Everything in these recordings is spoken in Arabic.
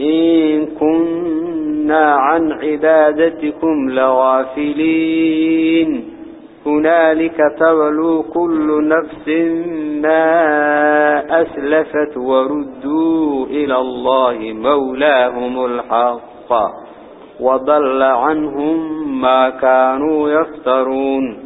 إن كنا عن عبادتكم لغافلين. هنالك تولوا كل نفس ما أسلفت وردوا إلى الله مولاهم الحق وضل عنهم ما كانوا يفترون.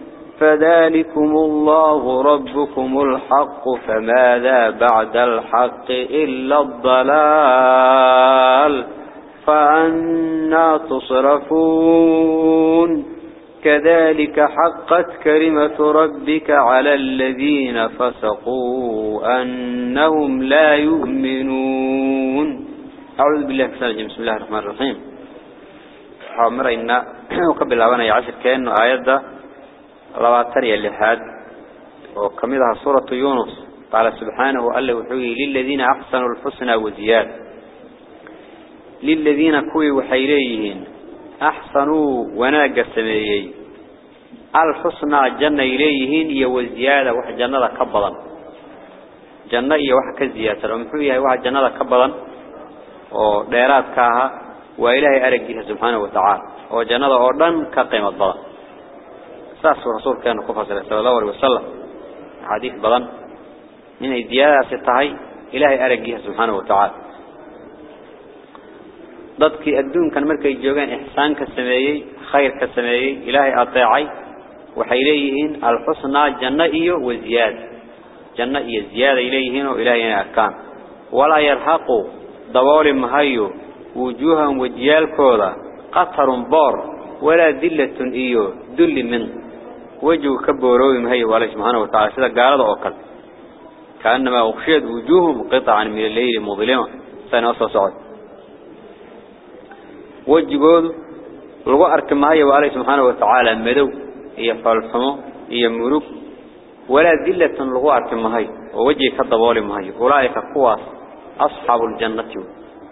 فذلكم الله ربكم الحق فماذا بعد الحق إلا الضلال؟ فأنا تصرفون. كذلك حقت كلمة ربك على الذين فسقوا أنهم لا يؤمنون. أعوذ بالله بسم الله الرحمن الرحيم. حامرين. وقبل الأوان يعشر كأنه آيات لباتر اللحاد وكمدها سورة يونس. قال سبحانه وقال له وحوي للذين أحسنوا الحسنى وزياد. للذين كوي وحيليهن. أحسنوا وناق السميي الحسنى جنة إليهن يوزيادة وح جنة كبضا جنة يوح كزيادة. ومحويها وح جنة كبضا وديرات كاها وإلهي أرقها سبحانه وتعالى. وجنة أردن كقيمة ضغط ساس رسول كان كفر صلى الله عليه وسلم حديث بدن من الزيادة ستهي إلهي أرجيها سبحانه وتعالى ضدك الدون كان مركز جوجان إحسان كسمايي خير كسمايي إلهي أطيعي وحيليهن الحسنى جنة وزيادة جنة إيه زيادة إليهن وإلهي أكان ولا يرهقوا ضوال مهيو وجوههم وجيال كولا قطر بار ولا ذلة إيه ذل منه وجهه كبوروي مهي والله سبحانه وتعالى. سيدا قالوا أوكل. كأنما أغشيت وجوههم قطعا من الليل مظلمة. سنوصى صعد وجهه لغو أرك مهي سبحانه وتعالى مدو. هي فالحمو هي مروك. ولا ذلة لغو أرك مهي ووجه كالضبال مهي. أولئك قواس أصحاب الجنة.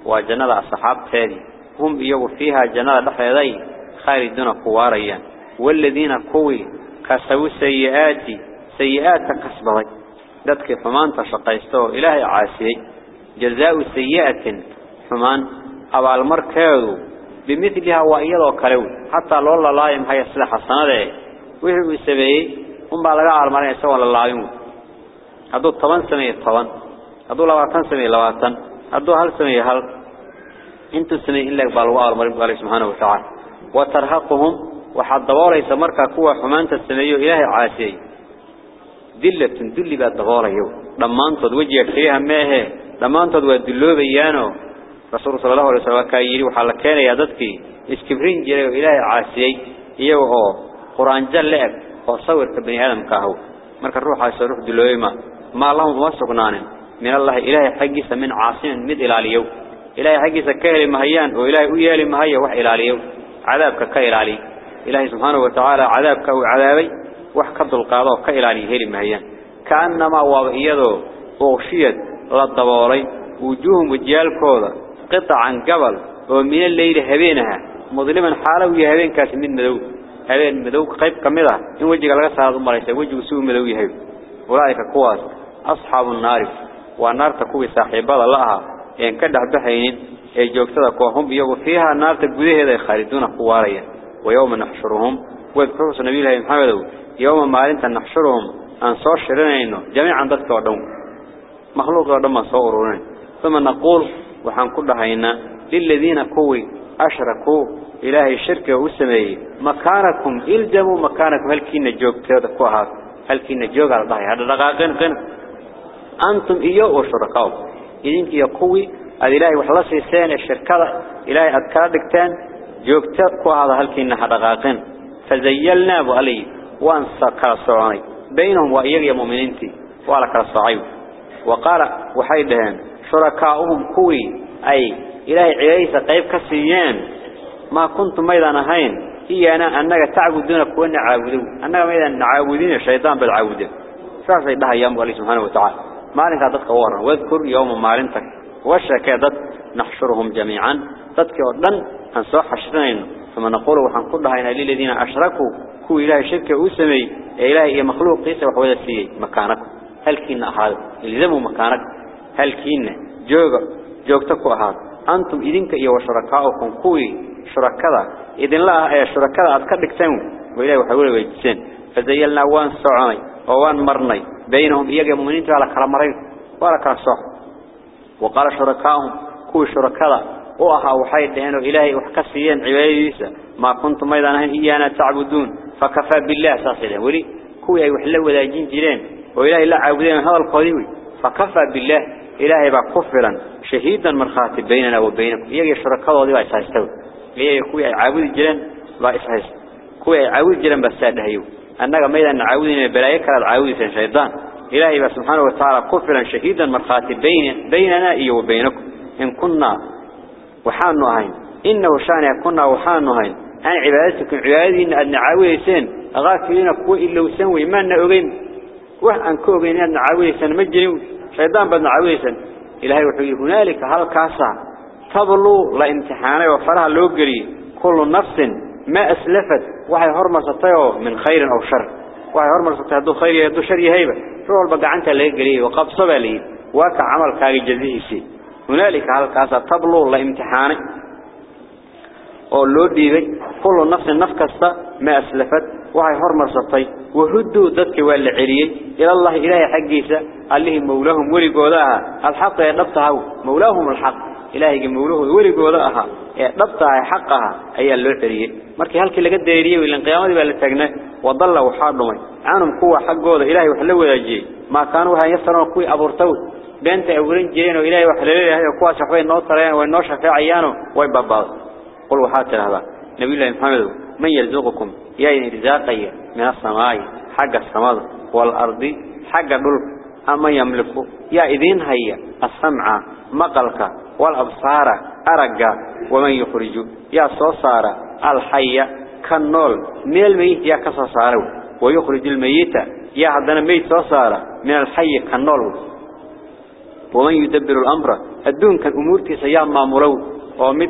وجنة أصحاب تالي. هم يجوا فيها جنة لحيضي خالدون قواريا. والذين قوي كسبوا سيئات سيئات كسبوا ذاتك فمان تشقيستو إلهي عاسي. جزاء سيئة فمان أبا المركض بمثلها وإيضا كلو حتى لو الله لا يمحي السلاح السنة ويحبوا السبعي هم بلغا المرين سوى الله يموت هدو طبان سمية طبان هدو لواتان سمية لواتان هدو هل سمية هل؟ إنتو سمية إلا بلغا المرين سبحانه وتعالى. وترهقهم وحد دواري سمرك كوا حمان تسميه إله عاسي دلة تندل بعد دواري لما أنت وجهك فيها ما هي لما أنت ودلوا بيانه رسول صلى الله عليه وسلم كايري وحال كان يادتك إسكبرين جيري إله عاسي يوهو قرآن جلعك وصور تبني آدم كاهو مرك الروح عاسي روح دلوه ما ما الله موسقنان من الله إله حقيس من عاسي مد إلى اليوم إلهي حقيسة كهل مهيان. وإلهي ويالي مهيان وح إلى اليوم عذابك كهل عليك إلهي سبحانه وتعالى عذابك وعذابي وح كض القاضي كإلالي هيلي مهيان. كأنما وإيضه أغشيت للضباري وجوههم وجيال كوضا قطعا قبل ومن الليل هبينها. مظلما حاله ويهبين كاس من مدو هبين مدو قيب كمدة إن وجهك لغا سهاد مريسا وجه سوء مدو يهب أولئك قواس أصحاب النار. والنار تكوي صاحبة الله إن كدح بحين أي جوكتها كوهم يغو فيها النار تقويه إذا يخالدون قواريا. ويوم نحشرهم. واذكروا سنبي الله محمد يوم ما أنت نحشرهم أن صور شرنا جميعا ذاتك ودهم مخلوق ودهم صورون ثم نقول وحن كل هينا للذين كوي أشركوا إلهي الشركة وسمي مكانكم إلجموا مكانكم. هل كينا جوك تيودكوها هل كينا جوك على ضحي هذا دقاقين قن أنتم إياه وشركاو. إذنك يقوي الإلهي وحلصي سين الشركة إلهي أذكاركتان جوك تيودكوها هذا هل كينا دقاقين فزيلنا بألي وانسى كالصعاني بينهم وإياه مؤمنينتي وعلى كالصعيب وقال وحيدهن شركاؤهم كوي. أي إلهي عيسى قيب كسيان ما كنتم ميدان هين. هي أنا أنك تعبدون كون عابدون أنك ميدان عابدين الشيطان بالعابدين فاسي لها يوم الله سبحانه وتعالى. مالك هذا قوارا واذكر يوم مالنتك وشكادت نحشرهم جميعا. تذكر ودن أن صح حشرين ثم نقول وحن كل هين للذين أشركوا كو إلهي شركة أسمي إلهي مخلوق قيسة وحوذة سيئي مكانك هل كينا هذا الزموا مكانك هل كينا جوغ جوغتكو هذا أنتم إذنك إيا وشركاؤكم كوي شركاء إذن لا إيا شركاء أتكدك تنو وإلهي وحاولوا ويجسين فزيلنا وان سعوني ووان مرني بينهم إياك مؤمنين على كرمرين ولا كرصح وقال شركاؤهم كوي شركاء وأها وحيد دهنوا إلهي وحكسيين عباديسا ما كنتم أيضا إيانا تعبدون فكفى بالله ساسدا ولي كوي وحلو ولا جين جيرين وإلهي لا عابدين هذا القديوي فكفى بالله إلهي بقفلا شهيدا مرخات بيننا وبينكم إياك شركاء وضي وإسهاستوي إياك كوي عابد جيران لا إسهاست كوي عابد جيران بساد هيو أنك ميدا نعاودين بلايك العاود في الشيطان إلهي سبحانه وتعالى قفلا شهيدا مرخات بين بيننا إيه وبينكم إن كنا وحان هين إنه شان كنا وحان هين عن عبادتكم عبادين أن نعاويسين غافلين كوي إلا وسنوي ما نعوين وحن كوبين أن نعاويسين مجرم. شيطان بدنا عاويسين إلهي وحي هنالك هل كاسا. تبلو لامتحانه وفرها لوجري كل نفس ما أسلفت. وحي هرم ستيو من خير أو شر. وحي هرم ستيو هدو خير يدو شر يهيبة شو البقعنت اللي يجري وقب صبالي واك عمل كاقي جزيه سي. هنالك على القاسة تبلو الله امتحانه. أولو ديبي كل نفس نفكسة ما أسلفت وهي هرمر سطي وهدو ذاتك والعريين إلى الله إلهي حقيسة. أليهم مولاهم ورقوذاها الحق يا يقبتها مولاهم الحق. إلهي مولاه ورقوذاها يقبتها حقها. أيها العريين مركي هالك اللي قد ديريه والانقيامة بالتقنى وضل وحارلمي عانم قوة حقوذة إلهي وحلوه يجي ما كانوا هاي يسرون قوي أبورتوه. Beenta ay warin jireen oo ilaahay wax la leeyahay kuwaas waxbay noo tareen way noo shafeecayaano way babaad قل وحات هذا. نبي الله محمد من يرزقكم؟ يا رزاقي من السماء حق السماء والأرض حق الدلك أما يملك يا إذين هيا. السمع مقلك والأبصار أرقى ومن يخرج؟ يا صصار الحي كالنول. من الميت يا كصصار ويخرج الميت يا عدنا ميت صصار من الحي كالنول. ومن يدبر الأمر الدون كان أمورتي سيام معمرو ومد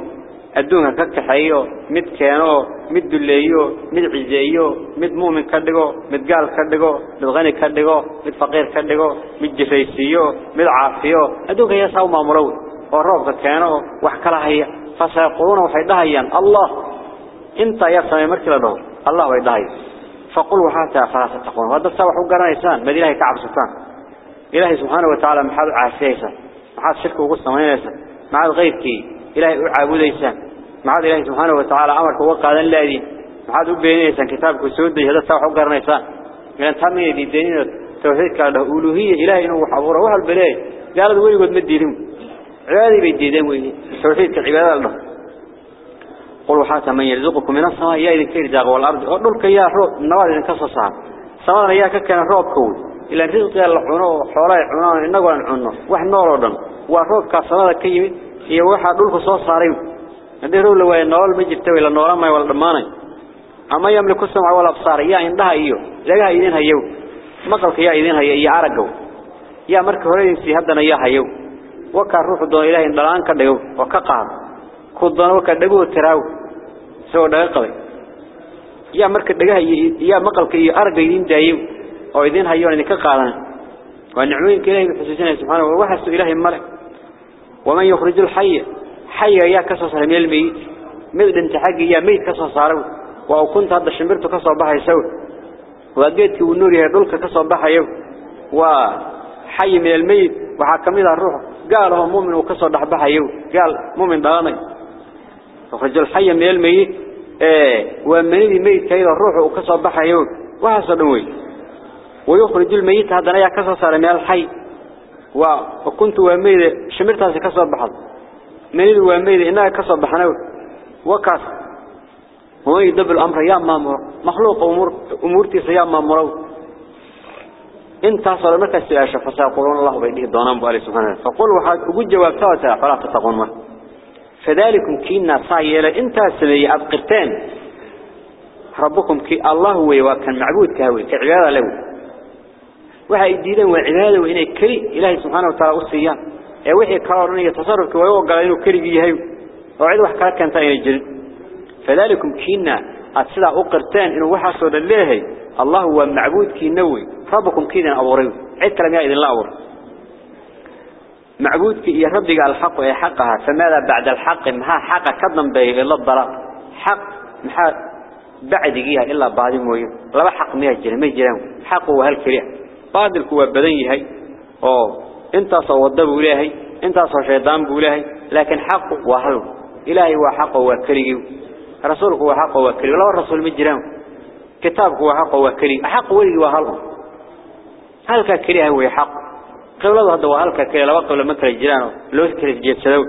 الدون كان كحيو مد كانو مد دليو مد عزيو مد مؤمن كدغو مد قال كدغو مد غني كدغو مد فقير كدغو مد جفيسيو مد عافيو الدون كان يساو مامورو والروب كانو وحكالها هي فسيقولون وحيدها هي الله انت يرسمي مركلا له الله ويدها فقل حتى فلا تتقون وهذا السابح قرانيسان مدينة كعب سلطان wa ta'ala maxaad caasiyaysa maxaad shirka ugu samaynaysa maxaad qeybkii إلهي أعبديسان معاد إلهي سبحانه وتعالى أمرك وقادا لذين معاد أبينيسان كتابك سودي هذا سوح قرنيسان إلان تامي دي دينين توحيد كالله أولوهية. إلهي إنه وحبوره وهل بلاي قال ذوي قد مدينهم عبادي بيديدين ويه توحيد كالعبادة الله. قلوا حتى من يرزقكم من السماء يا إذن كير والأرض. أردلك يا روب النواد إذن كسصها سماء يا كان روب كود إلى رزق الله عنه حولاي عنه إنه عنه واحد نور ودن وروب كسماء كيمي iyo waxa dhulka soo saaray hadii roob la way nool ma jirto wala noolamay wala dhamaanay ama yamliku sam'a wala absar ya indhaha iyo laga idin hayo maqalka ya idin hayo iyo aragow ya marka hore si hadana ya hayo waka ruuxu doon ilaahay dhalaan ka dhigo oo ka qaad ku doon ka dhigo tiraaw soo dhaga qabay oo idin hayo idin ka qaadan waa nicmooyinka ilaahay xusuusinaya subhanahu wa ta'ala ilaahay male waman yukhrijul hayy hayya ya ka soo saaray meel meeyid mid dhinta xaq ya meeyid ka soo saaray waa kunta hadda shimbirtu ka soo baxayso waa geedkii uu nool yahay dhulka ka soo baxayo waa hayy meel meeyid waxa kamid ah ruux gaal oo muumin uu ka soo dhaxbaxayo gaal muumin dhalanay yukhrijul hayy meel meeyid ee waa meeyid meeyid kayda ruux uu ka soo baxayo waxa soo dhan way ويخرج الميت هذا يا كسر صار من الحي وكنت وميد شمرتها كسر بحض. ميد وميد إنها كسر بحنا وكاس. هو يدبر الأمر يا مامور مخلوق أمور أمورتي سيا مامور انت صار مركز سياشة فسيقولون الله بيده الضنام بألي سبحانه. فقل وحاد أقول جواب ثلاثة فلا تتقون ما. فذلكم كينا صايلة انت سمي أبقرتين. ربكم كي الله هو وكان معبود كهوي كعبادة له waxay diideen waa cibaado inay kali ilaahay subhanahu wa ta'ala u siiyaan ee wixii ka oranaya tasarrufka way u galeen inuu kaliya yahay oo cid wax kala keenta inay jirin fadalikum kiina asida u qirteen inuu waxa soo dhaleehay allah huwa macbuudkiina way rabbukum kiina abuuray cid kale ma idin la abuur macbuudki iyo rabbiga alxaq ee xaqaha famada ba'da alxaq ma xaqa ka dambeeyo ila dalal xaq maxaa bacdigiya illa baadi mooyo laba xaq ma jirin ma jiraan xaq waa hal leeyahay laakiin xaq waa hal ilaahay waa xaq waa kaliya rasuulku waa xaq waa kaliya laba rasuul ma jiraan kitaabku waa xaq waa kaliya xaq wali waa hal halka kaliya waa xaq qowladu hadda waa halka kaliya laba qowlo ma kala jiraan loo kala jeedsado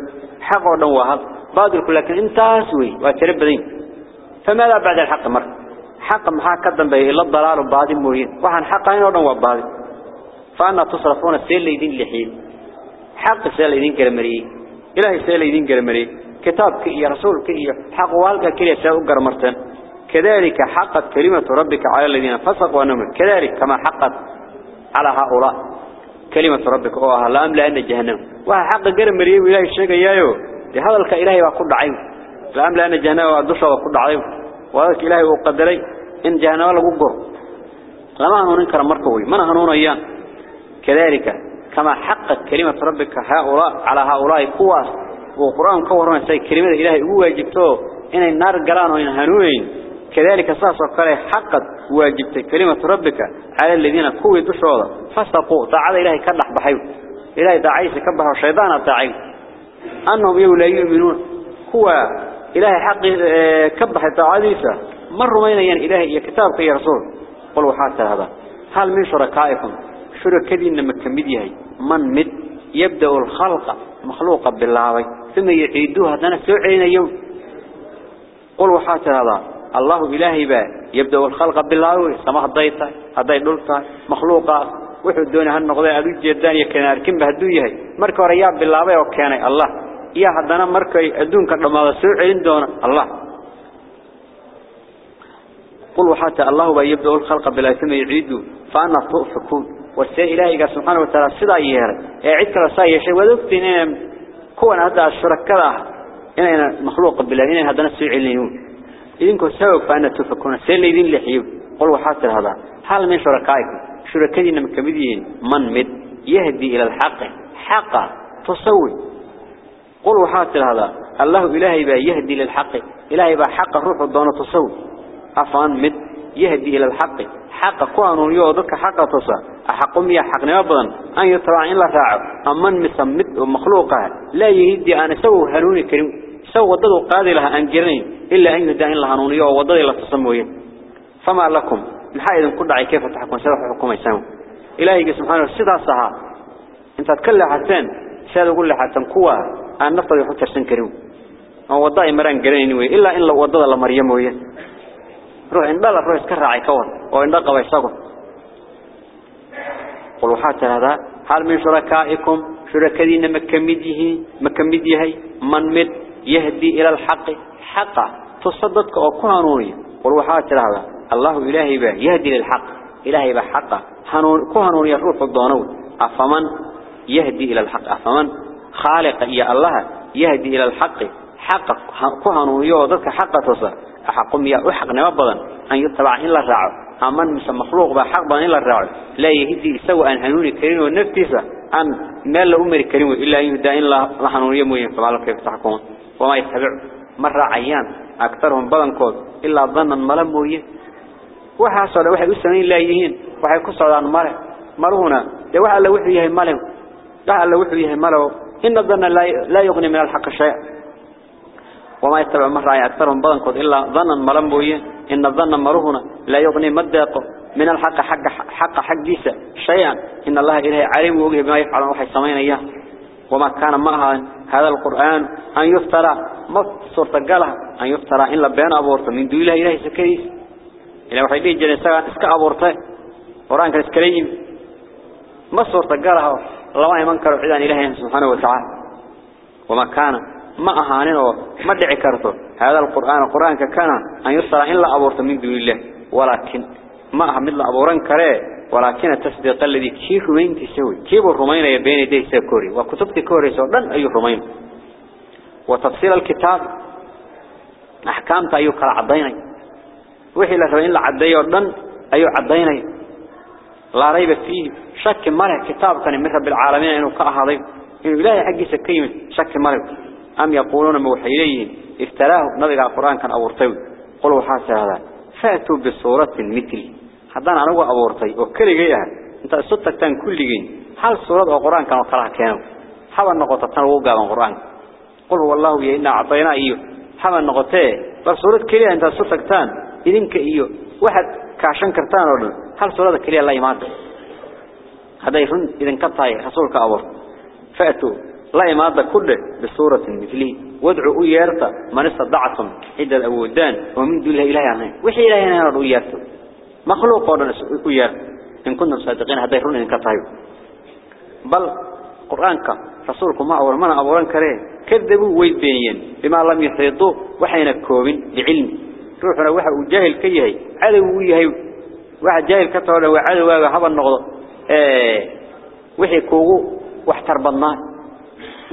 xaq oo dhan waa hal baadilku laakiin intaas way waa tira badan فماذا بعد الحق مر حق محا كدن بي إلا الضلال وبعض موين وحن حق هنا ودن وبعض فأنا تصرفون السيل ليدين لحين حق السيل ليدين كرمري. إلهي السيل ليدين كرمري. كتابك يا رسولك يا حق والك كلي ساوق مرتين كذلك حقت كلمة ربك على الذين فسقوا ونمر كذلك كما حقت على هؤلاء. كلمة ربك أوها لا أملا أن جهنم. وحق كرمري وإلهي الشيء يايو لهذا الكإلهي وقل عيو لا أملا أن جهنم وقل عيو وذلك إلهي وقدري. إن جهنم لغو قر لما هنون كرم مركوي من هنون أيام كذلك كما حقت كلمة ربك هؤلاء على هؤلاء قواس وقرآن كورنا سي كلمة إلهي هو واجبته. إن النار قران وإن هنوين. كذلك ساس وقال حقت واجبت كلمة ربك على الذين كوي دشوضا فاستقوا تعالى إلهي كدح بحيو. إلهي دعيس كبه الشيطان التعيو أنهم يو لا يؤمنون. هو إلهي حق كبح تعاليسا مروا مين ين إلهي يا كتابك يا رسول؟ قلوا حتى هذا. هل من شركائكم شركدين لما كمديه من مد يبدأ الخلق مخلوقا بالله؟ ثم يعيدوها دنا سوعين يوم. قلوا حتى هذا. الله إلهي با يبدأ الخلق بالله. سماه ضيطة هذا دلتا مخلوقا وحد دون هالنقضاء أدو جدان يكن أركن بهدو يهي؟ مركو رياب بالله وكان الله يا هدنا مركي أدون كرما سوعين دون الله. قل حتى الله يبدأ الخلق بلا ثم يعيده فأنا تؤفكون. والسيء إلهي سبحانه وتعالى صدا يهر سايا شيء؟ وذكتين إن كون هذا الشركة إن مخلوق بالله إن هذا نسوع الليون إذنكم سبب فأنا تؤفكون. السيء اللي يدين لحيو. قل حتى هذا. هل من شركائكم؟ شركتين مكمدين من مد؟ يهدي إلى الحق. حقا تصوي قل حتى هذا. الله إلهي با يهدي للحق إلهي با حق الروح الدون تصوي أفان مد يهدي إلى الحق. حق كوانون يوضك حق تصا أحقهم يا حق نبضا أن يترى إن لا راعب أمن مسمد ومخلوقها. لا يهدي أن سوى هنوني كريم. سوى وضده قادي لها أنجرين إلا أن يهدي إن لها هنوني ووضده لا تصموين فما لكم؟ محايدا كل عي كيف تحكم؟ سوى حكومة يساوي إلهي سبحانه السيدة صحا. انت تكلم حتى سيادة يقول حتى قوة أن نفضل يحط سن كريم. أو وضعي مران قرين إلا إن لو وضده لمريم ويه روح إن بلا روح اسكر راعي كون وإن دقوا يساقوا قلوا حتى هذا هل من شركائكم شركدين مكمديه مكمديه من مد يهدي إلى الحق؟ حقا تصدقك أو كهنوني والوحات هذا. الله إلهي به يهدي للحق. إلهي به حقا كهنوني يروح الضانون أفمن يهدي إلى الحق؟ أفمن خالق يا الله يهدي إلى الحق. حق. كهنوني وذلك حق تصر أحقم يا أحق نبضا أن يتبع إلا الرعب أمن مثل مخلوق بحق بان إلا الرعب لا يهدي سوى أن هنوني كريم والنفتيسة أم ما لا أمر إلا أن يهدى إلا محنوني موين فما كيف تحكمون؟ وما يتبع. مرة عيان. أكثرهم بدنكود إلا ظنا ملم موين وحاصل واحد السنين لا يهين mare maruhuna de waxa la wuxuu yahay male waxa la wuxuu yahay malo in dhanna la yuqni min al-haqq shay وما يتبع مرة أكثرهم بدنكود إلا ظنا ملموية إن الظن مروهنا لا يغني مدق من الحق حق حق حق جيسة شيئا. إن الله إلهي عليم وجه بما يفعل وحي سمين إياه. وما كان معها هذا القرآن أن يفترى. ما صورة قالها أن يفترى إلا بين أبورته من دون الله إلهي سكريس. إلا وحي ليه جنسا اسك أبورته قرآن كان اسكريم ما صورة قالها. الله يمنكر عدان إلهي سبحانه وتعالى. وما كان ما أهانين ما دعي كرته. هذا القرآن القرآن كان أن يصل إلا أبورت من دون الله. ولكن ما أهم إلا أبوران كريه ولكن التصديق الذي كيف رمين تسوي؟ كيف الرمين يبين يديه سكوري وكتبت كوري سودان أي رمين وتفصيل الكتاب. أحكام تأيو كلا عضيني وحي لرمين لعدي ودن أيو عضيني لا ريب فيه. شك مرة كتاب كان من رب العالمين إنه كأهضي إنه إلهي حقي سكيم شك مرة. أم يقولون موحيين؟ افتراه نبي القرآن كان أورطيو. قلوا حاسة هذا. فأتوا بصورة مثل حدان أنا أورطي. وكل جيها. أنت صدتك تان كل جي هل صورة القرآن كانوا قرأ كانوا حوى النقطة تنوقع من القرآن. قل هو الله يإنا أعطينا إيوه حوى النقطة. بل صورة أنت صدتك تان إذنك إيوه واحد كعشان كرتان أولا هل صورة كلية الله يمات هذا يفن إذن كطاي رسولك أورط فأتوا. لا يماد كله بصورة مثله وادعوا يارتا من استطعتم عند الأودان ومن دون الله إلهي وحي إلهي نرى يارتا مخلوق قولنا يارتا إن كنا صادقين هذا يرون إن كطايو بل قرآنك رسولكم ما أول من أولا كريه. كذبوا ويبينيين بما لم يحيطوا وحين كوبين لعلم روحنا واحد وجاهل كيهي. عدو يهي واحد جاهل كتوله وعدو هذا النقض آه وحي كوغو. واحتر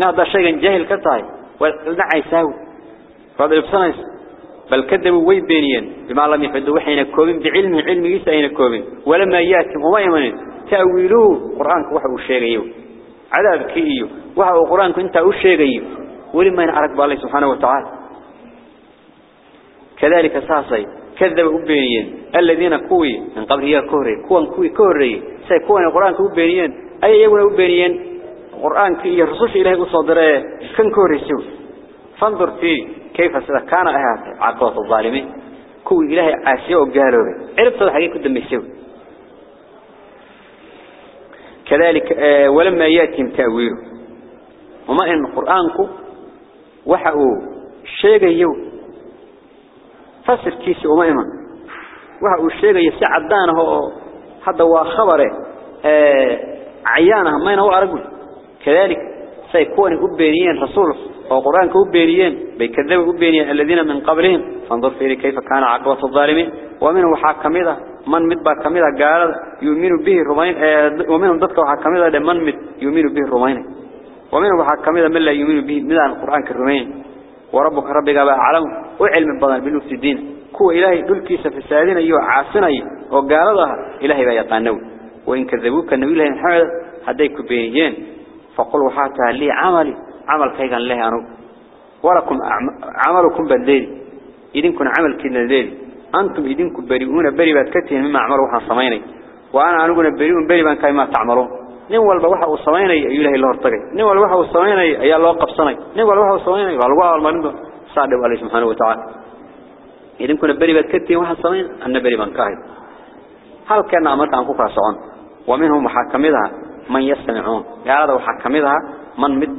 هذا شيء جاهل كتاي ولنعي ساوي. فهذا يبصنيس بل كذبوا ويبينيين بما لم يفدوا وحين كوبين بعلم علم يسا أين كوبين. ولما ياتم وما يمنين تأويلوه قرآنك وحو الشيغيو عذاب كيئيو وحو قرآنك انت الشيغيو ولما ينعرك بالله سبحانه وتعالى. كذلك ساسي. كذبوا وبينيين الذين كوي. من قبل هي كوري. كوان كوي كوري. سيكون القرآن كوبينيين أي يوم وبينيين القرآن كي الرسول إلهي أصدره كن كوريسو فانظر في كيف سيدا كان عقوة الظالمين كوي إلهي عاسية وقالوا به عرفت الحقيقة قدام يسوي كذلك ولما يأتي تأويله وما إن قرآنك وحقوا الشيء يو فسر كيس وما إما وحقوا الشيء يسعد دانه هذا هو خبره عيانه ما ينهو أرقل كذلك سيكون أبينيين رسول وقرآن كأبينيين بيكذبوا أبينيين الذين من قبلهم. فانظر فيه كيف كان عقبة الظالمين. ومنهم حاكمية من مدبا كمية قال يؤمن به الرومين ومنهم ضدك حاكمية من مد يؤمن به الرومين ومنهم حاكمية من لا يؤمن به من القرآن كالرومين وربك ربك بقى أعلم وعلم البضان بالمفسدين كو إلهي دول كيسة في السادين أيها عاصنا وقال الله إلهي بقى وإن كذبوك النبي الله محمد هديك بينيين. فقل وحاتها لي عملي. عمل كيغان له أنو. ولكم عملكم بالليل إذنكم عمل كنا الليل أنتم إذنكم بريئون بري باتكتين مما عملوا وحا صميني وأنا أنقنا بريئون بري كيما تعملون نوال بوحا وصميني أي إله الله ارتقي. نوال بوحا وصميني أي الله قبصني. نوال بوحا وصميني والله المرندو صادق عليه سبحانه وتعالى. إذنكم بري باتكتين وحا صمين أن بري بان كاهد هل كان أمرك أن كفر سعون؟ ومنهم محاكمتها. من يستمعون. يا هذا وحكمتها من مد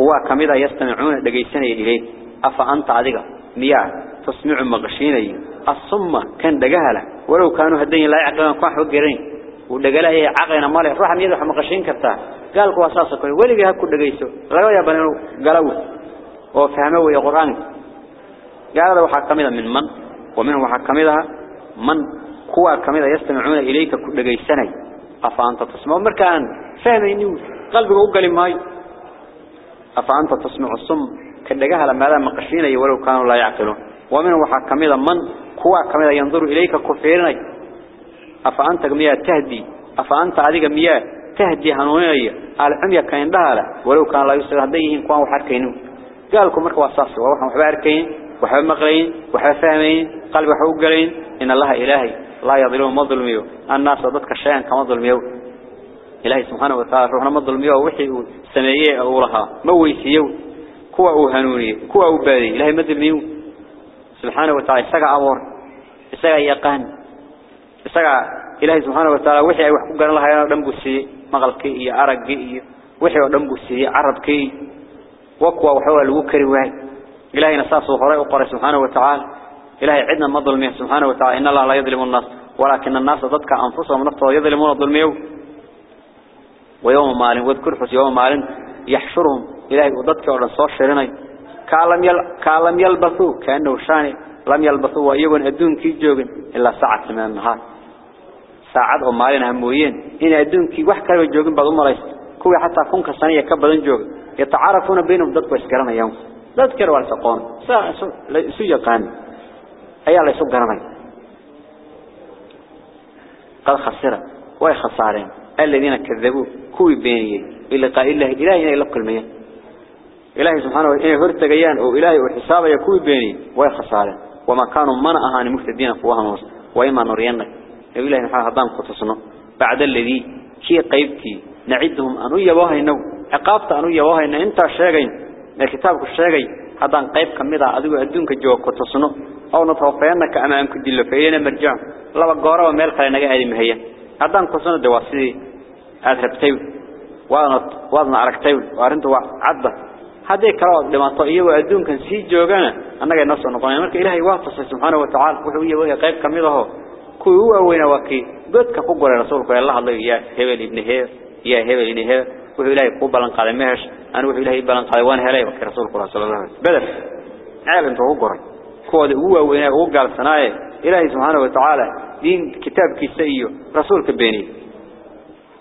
هو كمذا يستمعون دقيسنا إليه أفأنت عذيك مياه. تسمع مغشيني. الصمة كان دقهلة ولو كانوا هدين لا يعقلون كواح وقرين ودقلاء عقلنا ماله روح ميدا حمقشين كتا قال كوا أساسا كله ولي هكو دقيسو. لا يا بني قالوا. وفهموا يا قرآن. قال هذا وحكمها من من؟ ومنهم وحكمها من؟ كوا كمذا يستمعون إليك دقيسني أفأنت تسمع مركان؟ فهم إنه قلبه أقل ماي. أفأنت تسمع الصم؟ كدقها لما هذا مقشين ولو كانوا لا يعقلون. ومنهم وحكمها من؟ كوا كمذا ينظر إليك كفيرني. أفأنت مياه تهدي. أفأنت عديك مياه تهدي هنونية العمية كان دهالة. ولو كان لا يصير هديهم كوان وحركينه قال لكم مركوا أساسي. ووحهم حباركين وحب مقلين وحب فاهمين قلب حقوق إن الله إلهي. لا يظلم ما ظلميه. الناس ضدك الشيئا كما ظلميه. إلهي سبحانه وتعالى روحنا ما ظلميه وحي سميه أولها مويسيه كوا أو هنوني كوا أو بادي إلهي ما ظلميه. سبحانه وتعالى استقع أمور. استقع يقان. استقع إلهي سبحانه وتعالى وحي وحقوق قال الله يا دنبسي مغلقي إيا أرقي إيا وحي ودنبسي عربكي. وكوا وحوى الوكري واي إلهي نساسه خرائق وقرأ سبحانه وتعالى. إلهي عدنا ما ظلميه. سبحانه وتعالى إن الله لا يظلم الناس ولكن الناس ضدك أنفسهم نفسه يظلمون الظلميه ويوم مال واذكر حس يوم مال يحشرهم. إلهي وضدك ورن صور شريني. كالم, يل... كالم يلبثوا كأنه شاني. لم يلبثوا وإيقون أدون كي جوغن إلا ساعة من النهار. ساعة ومالين همويين. إن أدون كي وحكا جوغن بعض مريس كوي حتى كون كسانية كبدن جوغن يتعارفون بينهم ضدك وإسكرنا يوم. ذكر والسقون سو يقان. أي الله يسوق قرني قد خسر. وي خسارين؟ الذين كذبوا كوي بينيه إلا قال الله. إلهي إلا كل مياه إلهي سبحانه وتعالى هرت جيان أو إلهي وحسابه يكوي بيني. وي خسارين؟ وما كانوا من أهاني مفتدين فوهم وصل وإما نرينك. إلهي نحن هضام قتصنا بعد الذي كي قيبتي نعدهم أنو يبوها إنه عقابت أنو يبوها إن أنت الشيغين الكتاب الشيغي هذا قيب كمدا أدو أدونك جوا قتصنا أو نتوفينك أمامك دل فينا مرجع. لما قارا وميل خلينا هذه مهية. هذا قصنا دواسي. أذهبتيو وأنا وأنا عرقتيو وارنتوا عدة. هذه كلام لما طيب وأدون كان سي جوجنا أنا جاي نص نقول مرك إلهي واتصل سبحانه وتعالى. وحوي وهي قيب كميده كل هو وين وكي. قد كفوق رسولك الله الله يا هبل ابن هبل يا هبل ابن هبل وحوي إلهي قبلا قال مهش. أنا وحوي إلهي بلن قال وان هلاي وكي رسولك صلى الله عليه وسلم. بدل عالم توقر. كود هو وين وقال سناي إلهي سبحانه وتعالى دين كتاب كيسيو رسولك بيني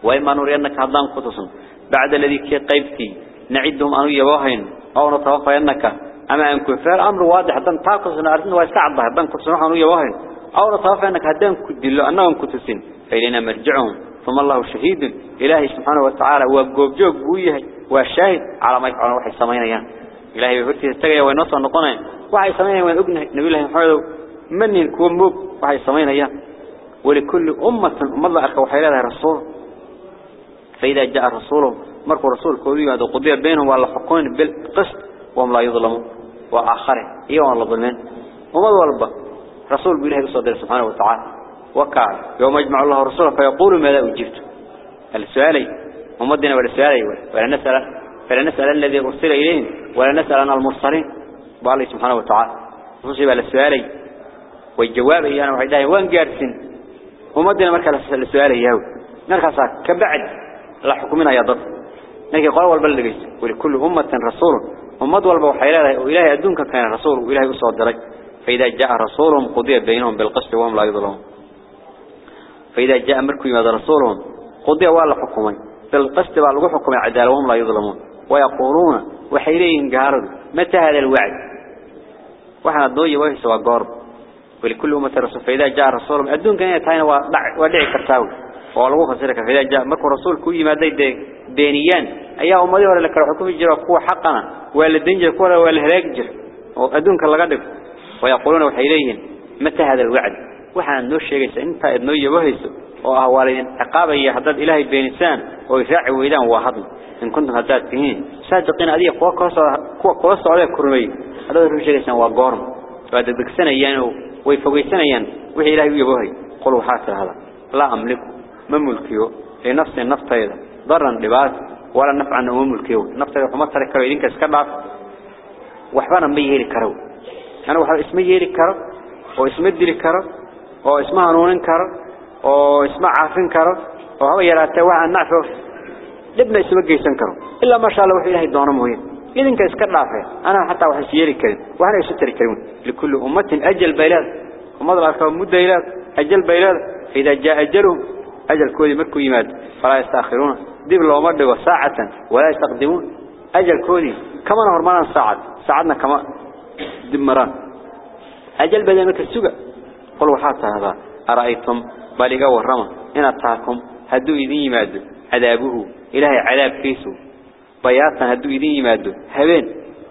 وإما نرينك هذان قطصا بعد الذي قيبتي نعدهم أنو يواهن أو نتوفينك أما أن كفار أمر واضح هدان تاقصنا أرسلنا ويستعب هدان كتسنوح أنو يواهن أو نتوفينك هدان كدلو أنهم كتسين فإلينا مرجعهم. ثم الله شهيد. إلهي سبحانه وتعالى وقوب جوب بويه والشاهد على ما يفعلون وحي إلهي وينصر نقنا وحي سمين وين أبنه نبي الله محمد. من يكون موب وحي سمين أيام ولكل أمة أم الله أخي وحي لها رسول. فإذا جاء رسوله مركو رسول كودي هذا قضية بينهم ولا حكون بالقسط وهم لا يظلمون. وآخره إيوان الله ظلمين. وما ظلبه رسول بإله صدر سبحانه وتعالى. وكعب يوم يجمع الله رسوله فيقول ماذا أجبت؟ السؤالي. ومدنا ولا سؤالي ولا نسأل فلا نسأل الذي أرسل إليهم ولا نسأل عن المرسلين بالله سبحانه وتعالى نصيب على السؤالي والجواب إيانا وحيداه وان جارسين ومدنا مركز السؤالي يهو مركز كبعد لا حكمنا يا ضد. لكن قال والبلغ ولكل أمة رسول. أمة والبا وحيلها وإلهي أدونك كان رسول وإلهي يصعد درج. فإذا جاء رسولهم قضي بينهم بالقسط وهم لا يظلمون. فإذا جاء مركو يمد رسولهم قضي ولا حكمين بالقسط ولا حكم عدالة وهم لا يظلمون. ويقولون وحيلين قارد. متى هذا الوعد؟ وحنا الضوي ويسوا قارب. ولكل أمة رسول فإذا جاء رسولهم أدونك أن يتعين ودعي كرتاوي. والله فسرك فإذا جاء مكو رسول كوي ما دي بينيان أيها أمدي ولا لك الحكم جرى قوة حقنا. ولا الدنجر قوة ولا الهلاك جر وأدونك اللقدب ويقولون وحيليهم متى هذا الوعد؟ وحنا نوش شيء إنت ادنوية وهيسو وأهوالين. عقابة يحدد إلهي بينسان ويفاعي ويدان واحد. إن كنتم هداد فيهين صادقين أدي قوة قوة عليك كرمي. هذا نوش شيء وقارم وهذا بكسنا يانو ويفوقيسنا يان وحي إلهي يبوهي. قلوا حاسر هذا. لا أملكه. ما ملكيه لنفس النفط هذا ضرا لباس. ولا نفعا ما ملكيه نفط هذا فما ترك كرو إذنك اسكبع وحبانا ما يهيري كرو أنا وحب اسمه يهيري كرو واسمه ديري كرو واسمه هنونين كرو واسمه عافين كرو وهو يراته وعن نعفه لبنا يسوى جيسان كرو إلا ما شاء الله وحي إلهي دونه مهم. إذن كيسكر نافع أنا حتى وحي سيري كريم. وأنا يستر كريم. لكل أمة أجل بيلاد. ومضى الأركاب مدة إلاد. أجل بيلاد. فإذا جاء أجلهم أجل كودي مركو يماد. فلا يستأخرون. ديب الله مرده ساعة ولا يستقدمون. أجل كودي كما نهرمانا ساعة ساعدنا كما ديب مران. أجل بدأ السوق قلوا حتى هذا. أرأيتم؟ بالغا ورما إن أتاكم؟ هدو إذن يمادو عذابه إلهي عذاب كيسو بياتا هدو إذن يمادو هبين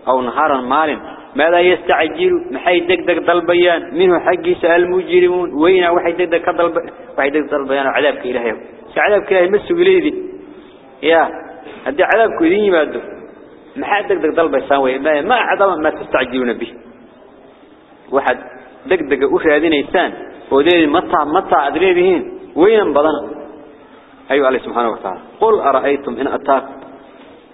أو نهارا مال ماذا يستعجل محي دقدق ضلبيان منه حقي سأل مجرمون وين وحي دقدق ضلب وحي دقدق ضلبيان عذابك إلهي عذابك إلهي مسو إليدي يا هدي عذابك إذن يمادو محي دقدق ضلبيان ما ما عذاب ما تستعجلون به واحد دقدق أشهدين إنسان ودين متى متى أدريدهين وين بدنا أيها الله سبحانه وتعالى. قل أرأيتم إن أتاك؟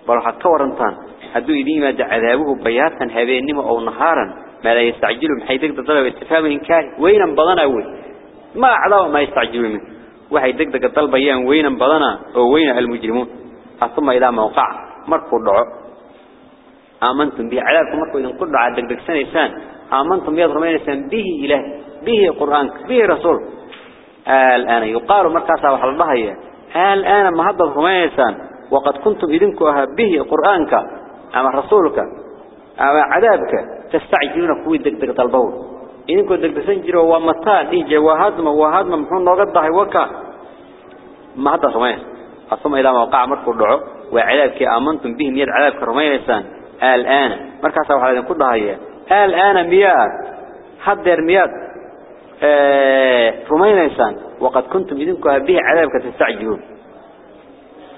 بروح التورنطان هدو إليما دع ذابه بياتا هبينما أو نهارا ما لا يستعجل حيثك تطلب اتفاهم إنكار وين بضان أول؟ ما أعلاه ما يستعجل منه. وحيثك تطلب إياه. وين بضان أو وين المجرمون؟ ثم إذا موقع. مرقوا الدعو. آمنتم به. علاكم مرقوا إذن قلوا عادك دك سنة إسان آمنتم يا ضرمين إسان به إله. به قرآن به رسول. آه، الآن يقال مرقا سابح الله إياه الآن ما هذا رميسان وقد كنتم إذنكم به قرآنك أما رسولك أما عذابك تستعجلون كوي دق البول. إذنكم دق دق سنجروا ومتان إيجا وهدم وهدم محون نغضها وكا ما هذا رميس. ثم إذا ما وقع مركو الدعو وعذابك آمنتم به مياد عذابك رميسان الآن مركزها وحلبها كلها هي الآن مياد حضر مياد رمينيسان وقد كنتم إذنكم به عذابك تستعجلون.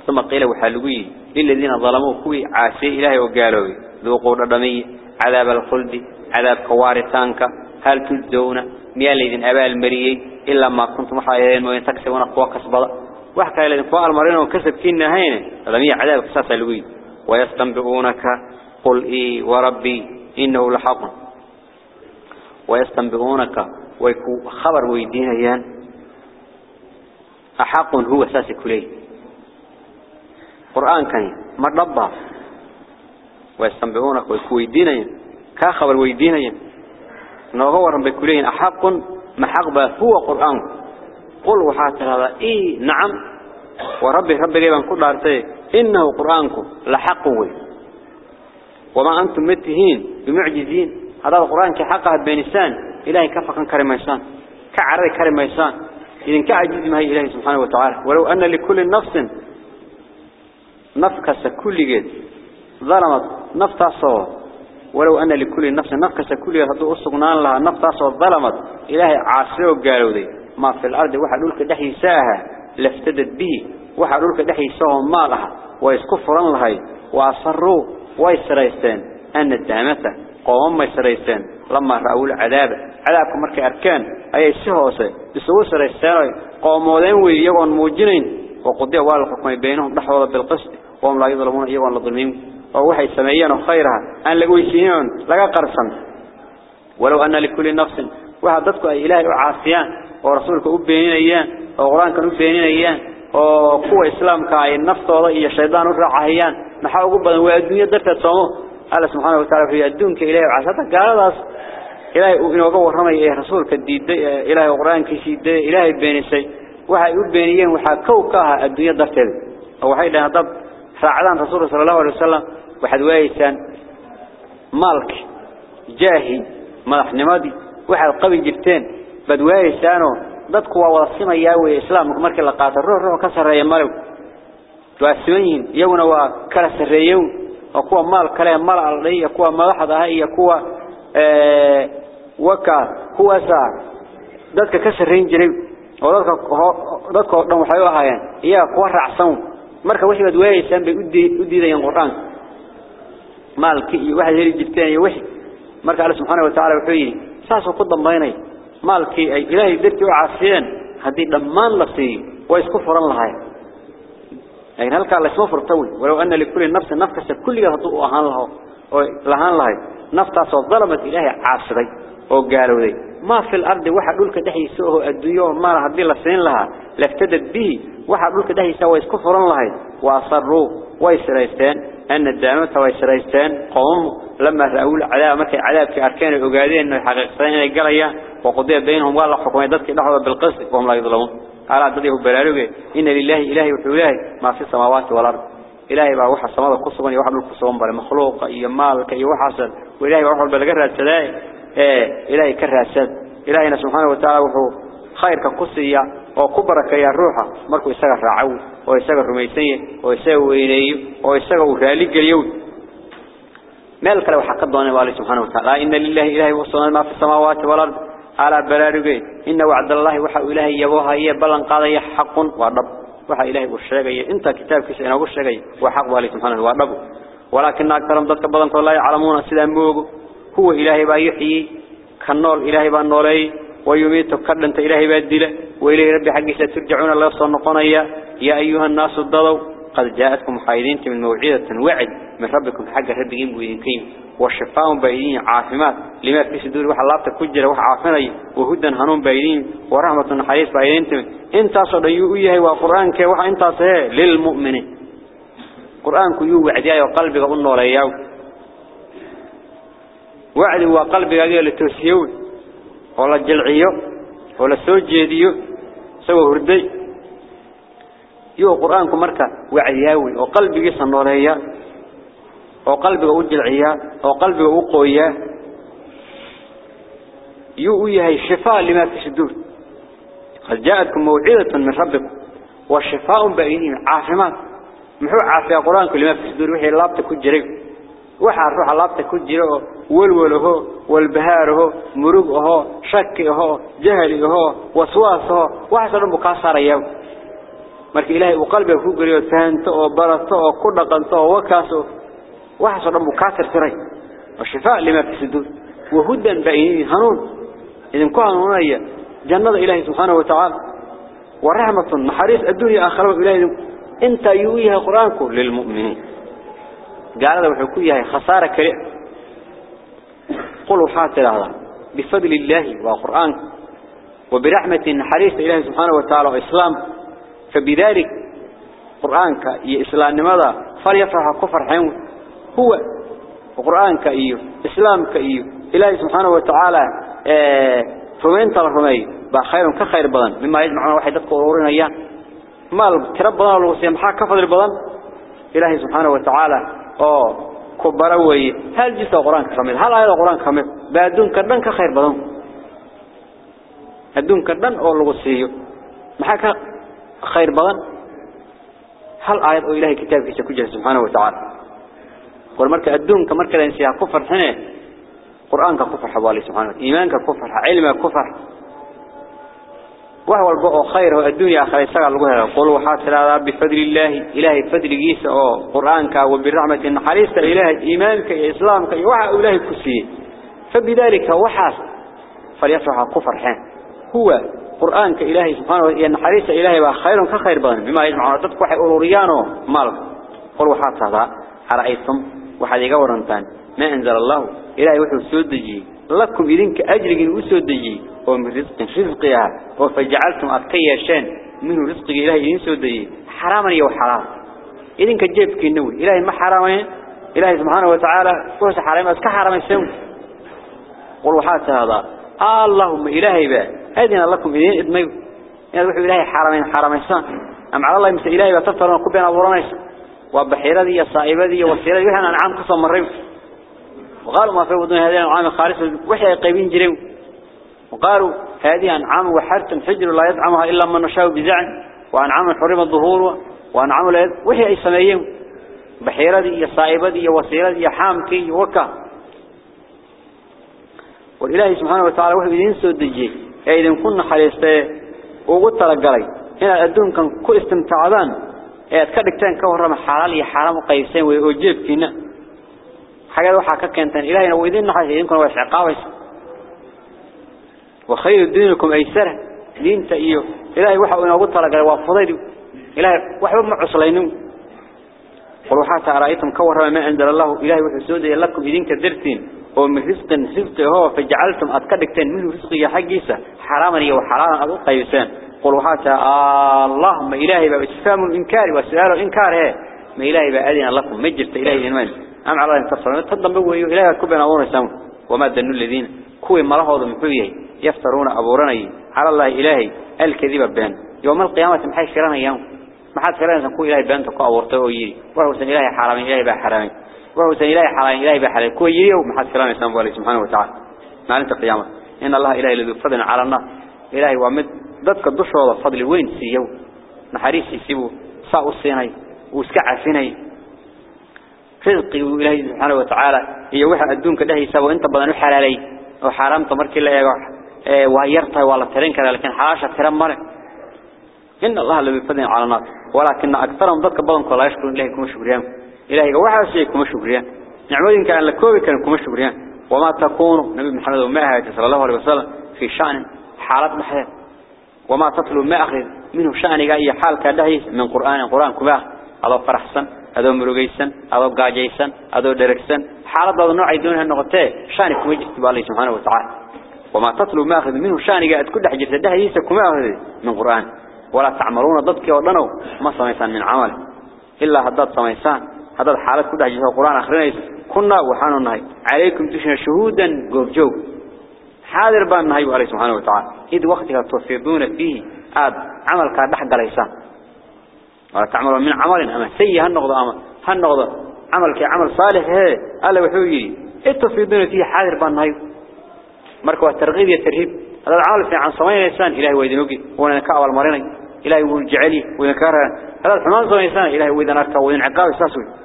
ثم قيل وحلوي للذين ظلموا كوي عاشي إلهي وقالوا ذوقوا ردمي عذاب الخلد عذاب كوارثانك هل تجزون؟ ميال الذين أباء المريي إلا ما كنتم حيين وين تكسبون قوة كسبضة وحكا الذين قوة المرين وكسب كينا هين رمي عذاب كساس الوي. ويستنبئونك قل إي وربي إنه لحق. ويستنبئونك ويكو خبر ويدينيان. أحق هو أساس كلي قرآن كان مرضبا ويستنبئونك ويكو ويدينيان كخبر ويدينيان نغور بكلين أحق محقبة هو قرآن. قل وحات هذا. إيه نعم. وربي ربي جيبان كل عرتي إنه قرآنكم لحق وي وما أنتم متهين بمعجزين. هذا القرآن كحقها بين السان إلهي كفقا كرميسان كعري كرميسان إذن كعجز ما هي إلهي سبحانه وتعالى ولو أن لكل نفس نفكس كل جد ظلمت نفط صور ولو أن لكل نفس نفكس كل جد هدو أصغنان لها نفط صور ظلمت. إلهي عاصره وقالوا ذي ما في الأرض واحد لك دحي ساها لافتدت به. واحد لك دحي ساها مالها ويسكفرا لها وأصروا ويسريستين أن الدامته قوم ما يسريستين لما رأوا العذاب. عذابكم مركي أركان. أي سهوسة بسوء سريستين قومودين ويقون موجنين. وقضي أول الحكم بينهم نحوه بالقسط وهم لا يظلمون إيوان لظلمين ووحي سميين خيرها. أن لقوا يسينون لقى قرصا. ولو أن لكل نفس. وحدتك أي إلهي وعاصيان ورسولك أبينين أيان. وقرآنك أبينين أيان. وقوة إسلامك أي النفط وضعي الشيطان وفرعهيان نحاول قبضا والدنيا درتها تصموه الله سبحانه وتعالى في الدنيا كإله عشان قال بس إله وإنه جو رمي إيه رسول كديد إله القرآن كشيد إله بين السي وحيد بينين وحاء كوكها الدنيا دفتر. أو حيد أنا طب فعلان رسول صلى الله عليه وسلم واحد وايسان ملك جاهي ملح نمادي واحد قوي جبتين. بد وايسانه ضد قوة وصينا ياوي إسلام مكمل كلا قاتل روح روح كسر رجيم مالو تواسوين يونا وكسر رجيم kuwa maal kale mal alday iyo kuwa madaxda ah iyo kuwa ee waka kuwa saa dadka ka sareyn jiray oo dadka dadka oo dhan waxay u ahaayeen iyaga kuwa raacsan marka wixii bad weeyaysan bay u diidayeen quraanka maalki iyo waxa heli jirteen iyo wixii marka Allah subhanahu wa ta'ala wuxuu yiri saasoo ku dambeynay maalki ay ilaahay dartii u caasiyeen hadii dhammaan la siiyo way isku furan lahaayeen la isma furtawi walaw anna likulli nafsin nafkasa kulliga haduu ahaan lahaa oo lahaan lahayd naftaas oo dalamat ilaahay caasiday oo gaalowday ما في الأرض واحد دولك دحي سوه الدنيا ما راح دي لسين لها. لافتدت به واحد دولك دحي سوى يسكفر الله وأصروا ويسريستان أن الدانوت ويسريستان قوم لما رأوا العذاب مركي عذاب في أركان الأقادين إنه حقيقتين يقليا وقضي بينهم والله حكم يددك لحظة بالقسط وهم لا يظلمون. على ضده بلاروجه إن لله إلهي وحوله ما في السماوات والأرض إلهي بقى وحى السماء قصبا يوحى القصبان بل مخلوق أي مالك أي وحصل وإلهي وحى البلغرة السلاء إيه إلهي كرها السد. إلهينا سبحانه وتعالى وحو خير كقصية وكبرك يا روحه مركو يساق رعو ويساق رميسية ويساق وينيه ويساق وراليق اليوم مالك لو حق الضواني والله سبحانه وتعالى. إن لله إلهي وصلنا ما في السماوات والأرض على بلارجه إن وعد الله وحا إلهي يبوها هي بلن قاضي حق ورب وحا إلهي والشيغي إنت كتاب كيس إنه والشيغي وحق والله سبحانه ورب ولكن أكثرهم ضدك بلن الله يعلمون سيدان موغ هو إلهي با يحيي. كالنول إلهي با النولي ويميت كردنت إلهي با الدلة. وإلهي ربي حقي سترجعون الله صنقونيا. يا أيها الناس الضضوا قد جاءتكم حايدين من موعدة وعد من ربكم حق ربكم وينكين والشفاء بايدين عافمات لما في صدور وح الله تكجر وح عافني وهدى هنون بايدين ورحمة حريص بايدين إنت صديو إياه وقرآن كي وح إنت صهي للمؤمنين قرآن كيو وعدي وقلبك قلنا لياو وعد وقلبك قال لتوسيون ولا جلعيو ولا سوجيديو سوى هردي. يو قرآنكم مركا وعياوي وقلبك صنوليا وقلبك وجلعيا وقلبك وقويا يو يهي شفاء لما في الصدور قد جاءتكم موعظة من ربكم والشفاء بأيديهم عافمات محو عافية قرآنكم لما في الصدور وحي اللابتك كجريك وحا الروح اللابتك كجريك والوله والبهاره مرقه شكه جهله وسواسه وحسن مكاسر يوم. Marka ilaahay uu qalbiga ku galiyo fahanto oo barato oo ku dhaqanto oo wakaaso waxa soo dhan buu ka tirtiray wa shifaa lima fi wa hudan bayin hanuun idin ku hanuunaya jannada ilaahay subhanahu wa ta'ala wa rahmatun maharis addunya aakhirah ilaahay inta yuuyaha quraanku lil mu'minin gaalada wuxuu ku yahay khasaara kale qul hatir hada bifadli ilaahi wa quraan وبرحمة حريص إلهي سبحانه وتعالى وإسلام فبذلك قرآنك يا إسلام لماذا فليفرح كفر حيوم هو. وقرآنك إيو إسلامك إيو إلهي سبحانه وتعالى فمين ترى رمي بخير كخير بدن. مما يجمعنا واحد قرورنا إياه. مال ترى بدن الوصية محا كفر البدن. إلهي سبحانه وتعالى أوه كبروي هل جيس القرآن كمل هل هذا القرآن كمل بعدون كردن كخير بدن. هدون كردن أو الوصية محا خير بدن هل آيات أو إلهي كتاب في سكوجه سبحانه وتعالى؟ والمرك أدون كمرك الإنسياء كفر هنا قرآن كفر حوالي سبحانه إيمانك كفر علمك كفر. وهو البقى خير الدنيا خير. سقى الله قولوا حاصل هذا بفضل الله. إلهي فضل جيس أو قرآنك وبالرحمة النحريس إلهي إيمانك إسلامك وحا إلهي كسية. فبذلك وحاس فليفرح كفر حين هو قرآنك إلهي سبحانه وتعالى النحريس إلهي وخير كخير بدن بما يجمع ردتك وحي أوروريانو مالك قولوا حاصل هذا أرأيتم وحد يقورنتان ما أنزل الله؟ إلهي وحي سودجي لكم إذنك أجرق وسودجي. ومن رزق رزقها وفجعلتم أتكي شان. منه رزق إلهي سودجي. حراما يو حرام؟ إذنك جيبك النوي إلهي ما حرامين إلهي سبحانه وتعالى كوس حرام أسك حرام يسوي قلوا حتى هذا. اللهم إلهي با أذن لكم إذن إدمي يعني وحي إلهي حرامين حراميسان أم على الله مثل إلهي بتفترون كبين أبو رميس وبحيرة دي الصائبة دي والسيرة دي وحنا نعام قصة مرين وقالوا ما في وضون هذه الأنعام خالص وحي قيبين جريم. وقالوا هذه أنعام وحرت حجر لا يدعمها إلا من نشاء بزعم. وأنعام حرم الظهور وأنعام لا وحي أي سميين بحيرة دي الصائبة دي والسيرة دي حامكي وكا. والإله سبحانه وتعالى وحي بدين سودجي أيضا كنا حليسته وقلت لقلي هنا الدون كان كل استمتعدان ee ka dhigteen ka warrama xalaal iyo xaraam u qaybsan way oo jeebkiina xageed waxa ka keentan ilaahayna wuu idin naxay idinkuna waa ciqaabaysa wa khayru diinikum aysara diinta iyo ilaahay waxa uu inoogu talagalay waa fudayd ilaahay waxba ma cuslaynin qul waxa taaraytum ka warrama ma anzal allah ilaahay wuxuu soo deeyay lakum idinka dartiin ومن رزق رزق هو فجعلتم أتكدكتين منه رزق يا حقيسة. حراما يو حراما أبو قيسان قلوا هاتا اللهم إلهي بإسفام الإنكار وسؤال الإنكار. هي ما إلهي بأذن لكم. مجرت إلهي إنمان أم على أن تصرون تضم بوي إلهي كبنا أبونا سامو وما دنوا الذين. كوي مرهض محويه يفترون أبوراني على الله إلهي. الكذب بان يوم القيامة محي شرنا يوم. ما حد شرنا سنكون إلهي بان تقوى أورته ويري. وهو سن إلهي حرام إلهي بحرامي وهو سن إلهي حرام إلهي بحرام. كوي يري وما حد شرنا سنبه الله سبحانه وتعالى. ما أنت القيامة إن الله إلهي الذي فضل على النار إلهي ومد ضدك الدشوة فضل وين سيو نحريس يسيبه. ساء السيني وسكع فيني رزقي إلهي سبحانه وتعالى. هي وحى الدونك ده يسوى أنت بدن حلالي وحرام تمرك الله يجوح وهيرتها ولا ترين كذا لكن حاشة ترى مرة. إن الله الذي فضل على النار ولكن أكثرهم ضدك بدن كلا يشكرون إلهي كم شكريان إلهي وحى شيء كم شكريان نعمدين كان لكوبي كان كم شكريان وما تكون نبي محمد وما صلى الله عليه وسلم في شأن حالات محيط. وما تطلب ما أخذ منه شأن أي حال كده من قرآن. قرآن كباه هذا فرحسن هذا مرقيسن هذا قاجيسن هذا دركسن. حالة هذا النوع يدونها النقطة. شأن كم يجتب الله سبحانه وتعالى. وما تطلب ما أخذ منه شأن قاعد كل حاجة ده يسا كما أخذ من قرآن. ولا تعملون ضدك ودنو ما سميسان من عمل. إلا هداد سميسان. هداد حالة كل حاجة القرآن آخرين كنا وحانوا النهي عليكم تشنا شهودا قوب جو حاضر بان النهي عليه سبحانه وتعالى. إذ وقتها تفيضون فيه. آد عمل كاد حق ليسان ولا تعملون من عمل أما سيء هالنقضة أما هالنقضة عمل كعمل صالح هي ألا وحوي إذ تفيضون فيه حاضر بان النهي مركوا الترغيب يترهيب هذا العمل في عن سمين الإنسان إلهي ويدنوكي وأنا كأول مريني إلهي وجعلي وينكرها هذا الحمان سمين الإنسان إلهي أركا ويدن عقاب إساسوي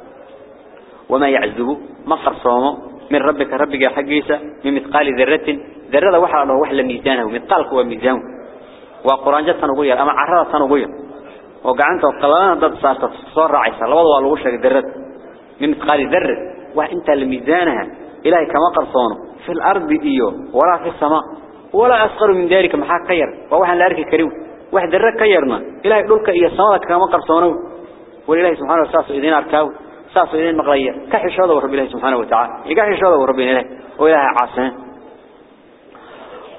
وما يعذبه ما خرصومه من ربك. ربك حقيسة من مثقال ذرة. ذرة واحد الله واحد ميزانه مثقالك هو ميزانه. وقرآن جت نقول أما عرضة نقول وقعنت وقلنا ضد صارت صار عيسى. الله والله لو وشك ذرة. من مثقال ذرة. وأنت الميزانها إلهي كما قرصونه في الأرض إيوه ولا في السماء. ولا أصغر من ذلك محا كير وواحد لا أركي كريم. واحد ذرة كيرنا إلهي دولك إيا السماء كما قرصونه والإلهي سبحانه وتعالى إذين أركاو. ساسو إذين مقلية كحش هذا ورب الله سبحانه وتعالى. يكحش هذا ورب الله وإله عاصمه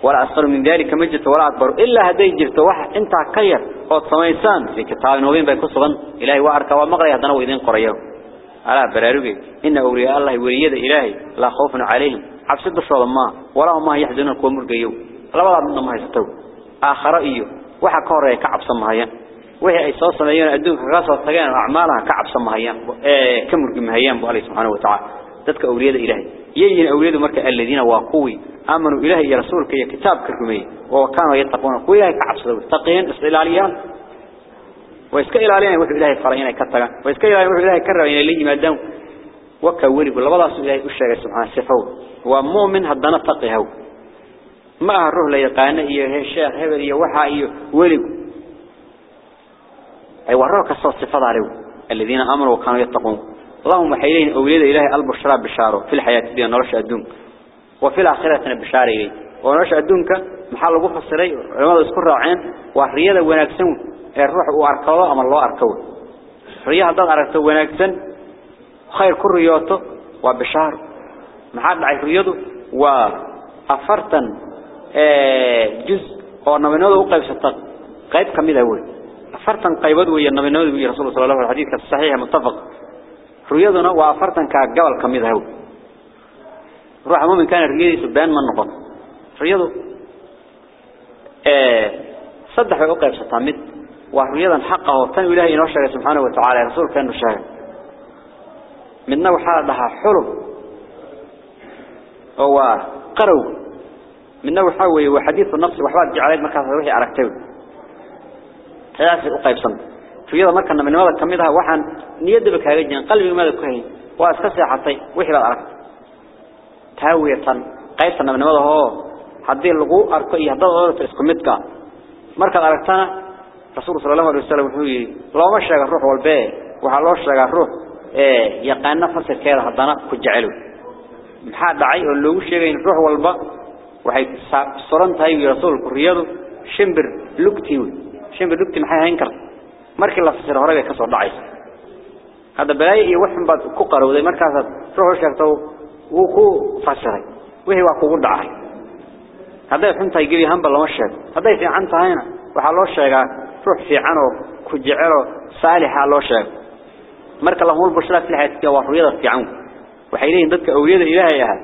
ولا أصغر من ذلك مجد ولا أكبر. إلا هدي جرت واحد أنت كير. أو سميسان في كتاب نوبين بيكسبن إلهي وأركا ومقلية هدنا وإذين قريه على برارجي إن أولياء الله وليد إلهي. لا خوف عليهم. عبس الدشوا ما. ولا هم يحزنون كومر جيو لا بعض منهم ما يستوي. آخر إيو. waxa ka horeeya ka cabsan وهي أي صوص مهيان أدوك غاصة طقان أعمالها كعب صمهيان إيه، كمر جمهيان بوالي سبحانه وتعالى. تذكر أولياد إلهي يجين أولياد مركة الذين واقوي. آمنوا إلهي رسول كي كتاب كرمي وكانوا يتقون. قوي كعب صدوه تقين إسرائيل عليان ويسكى إلى عليان وحب إلهي فرعين كتاك ويسكى إلى عليان وحب إلهي كرر إلى اللي مادام وكوري بل بضع سبحانه أشهر سبحانه. سفو ومؤمن هدنا فقهه ما أهره ليقانه. إيه الشيخ هبر إيه وحا إيه ولقه أي وراك الصفة عليه الذين أمروا وكانوا يتقون. اللهم حيلين أولاد إلهي البشرى بشاره في الحياة الدنيا نرش الدنك وفي الآخرة بشارة إليه ونرش الدنك محل وقف السري لماذا يذكر عين وحريادة ونكسن الروح وأركوه أما الله أركوه. رياض ضد أركوه ونكسن خير كل رياضته وبشار. محل عيد رياضه وأفرتن جزء. oo nabinada u qaybsata qayb kamid فرتن قيود ويا النبي النبي صلى الله عليه وسلم. الحديث الصحيح متفق. رؤيتنا وفرتن كجبل كميد هو روح مو من كان رجلي سبان من نقط رؤيته آه، صدق عقاب شتامد ورؤيتا حقه. وثني ولاه ينشر سبحانه وتعالى. رسول كان رشاه من نوع هذا حرب هو قرو. من نوع حوي وحديث النفس وحوار جعلت مكاثر وحي على كتابه ثلاثة أقيب صمت فيضا مركز من ماذا كمدها وحن نيدبك هاي جن قلبي ماذا كهين وأسكسي حطي وحي بعد أركت تاوية قيبتنا من ماذا هو. حدي اللقو أركو يهدد غيرت اسكمتك مركز أركتنا رسول صلى الله عليه وسلم وحوي لو ما شاق الروح والبيه وحلو شاق الروح إيه يقان نفس كذا هدنا كجعلو. محاد عي اللو شاقين الروح والبا waxay suran tahay rasuulku riyadu shimbir lugti hayn kartaa markii la fasiro hore bay ka soo dhacay hada balay iyo wax baad ku qarowday markaas ruux sheegto وكو فسري. وهي وكو دعاي هذا حنتا يجي هم بالله مشهد. هذا في عن هنا وحلو شيء روح في عنه كجعله صالح على شيء مرك الله هو البشرة في الحياة وحويضة في عنه وحيلين ضدك أولياء إلهيها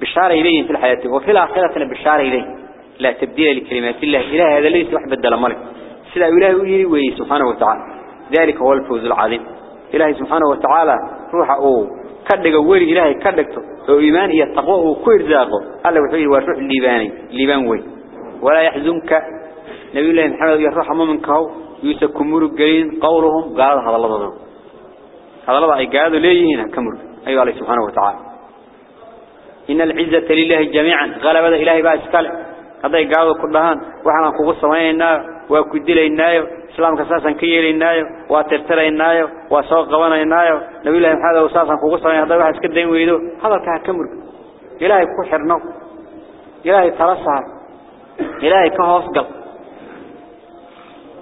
بشارة إليه في الحياة وفي الآخرة بشارة إليه لا تبديل لكلمات الله. إله هذا ليس واحد بدل ملك سلا إله يري وي سبحانه وتعالى. ذلك هو الفوز العظيم. إلهي سبحانه وتعالى روح أو كدق ولي إلهي كدقته. هو إيمان التقوى وكل ذاقه. الله وحيه وروح الليباني. الليبان وي. ولا يحزنك. نبي الله محمد يروح منك هو يوسف كمر الجلين قولهم قال هذا الله هذا الله أي قالوا ليه هنا كمر أيها الله سبحانه وتعالى. إن العزة لله جميعا. غلب إلهي بقى اسكال هذا قالوا كلهان. وحنا كوكو سمينا وكدلينايو islaamka saasan ka yeelinaayo waa tirtiraynaayo waa soo qabanaynayo nabi ilaahay maxaa uu saasan kugu sameeyay hadaa wax iska dayn weydo hadalka ka murg ilaahay ku xirno ilaahay tala ilaahay ka hoos gal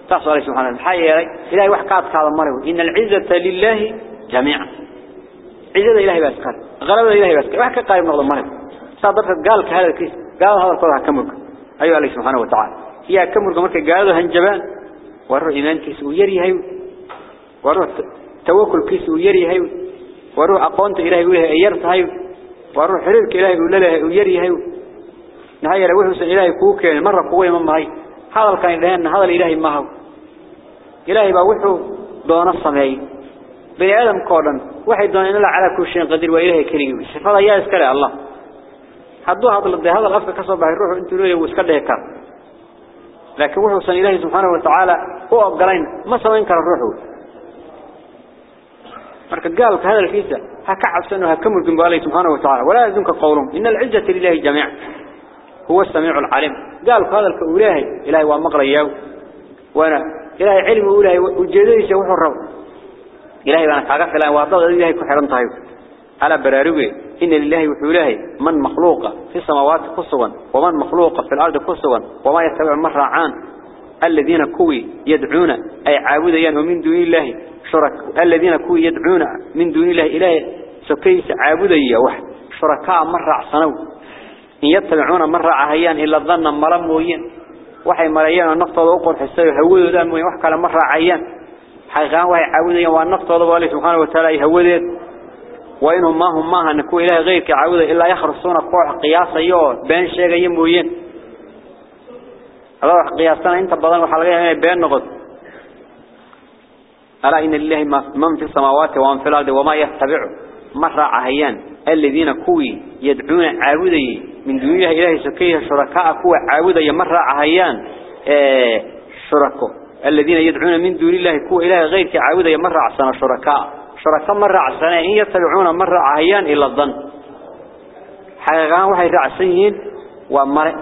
taas waa subhanahu maxaa yeelay ilaahay wax ka adkaada maray inal izzata lillahi jamii'an izzada ilaahay baa iskale qalabada ilaahay baa iskale wax ka qayb noqdo maray sadarka gaalka hadalkiis gaal hadalkooda ka murg ayu allah subhanahu wa ta'ala iya ka murg markay gaaladu hanjabaan وروح إيمان كيس ويري هاي وروح توكل كيس ويري هاي وروح أقوانت إلهي وله أيرت هاي وروح حريرك إلهي وله ويري هاي نهاية روح وسن إلهي كوك مرة قوية من هاي هذا كان لأن هذا الإلهي ما هو. إلهي بوحه دون الصمعي بني آدم قولا واحد دون إلا على كل شيء قدير وإلهي كريم. صفة يا إسكالي الله. حدوها هذا هذا الأفق كسب الروح. أنتوا له وإسكالي لكن وحو سن إلهي سبحانه وتعالى هو أبقلين ما سوين كان الروح. مركز قال هذا الكيسة هكعب سنه هكمل جنب الله سبحانه وتعالى ولا يزنك قولهم إن العزة لله جميعا هو السميع العليم. قال هذا الكإلهي إلهي ومقر إياه وأنا إلهي علم إلهي وجديس وحو الرب إلهي وأنا كاقف إلهي وأضغط إلهي كحرم طيب على براروي إن لله وحوله من مخلوق في السماوات قصوا ومن مخلوق في الأرض قصوا وما يتبع مرة عان الذين كوي يدعون أي عابدين ومن دون الله. شرك الذين كوي يدعون من دون الله إله. سكيس عابدي واحد شركاء مرة عصنوا إن يتبعون مرة عهيان إلا الظن مرموين وحي مريان النفط وقر حسيه هودوا دام ويحكى مرة عيان حيغان وحي عابدين والنفط وضبالي سبحانه وتعالى يهودين وإنهم ما هم ما هنكو إله غير كعودة إلا يخرصون قوح قياسا يو بين شيء يموين الله قياسنا. إنت بدن وحلقة بين نقط. ألا إن الله من في السماوات ومن في الأرض وما يتبع مرة عهيان. الذين كوي يدعون عابدي من دون الله إله سكيه شركاء كوي عابدي مرة عهيان. آه شركه الذين يدعون من دون الله كوي إله غير كعابدي مرة عصنا شركاء. شركاء مرة عصنا إن يتبعون مرة عهيان إلا الظن. حقيقان وحي رعسيين ومرء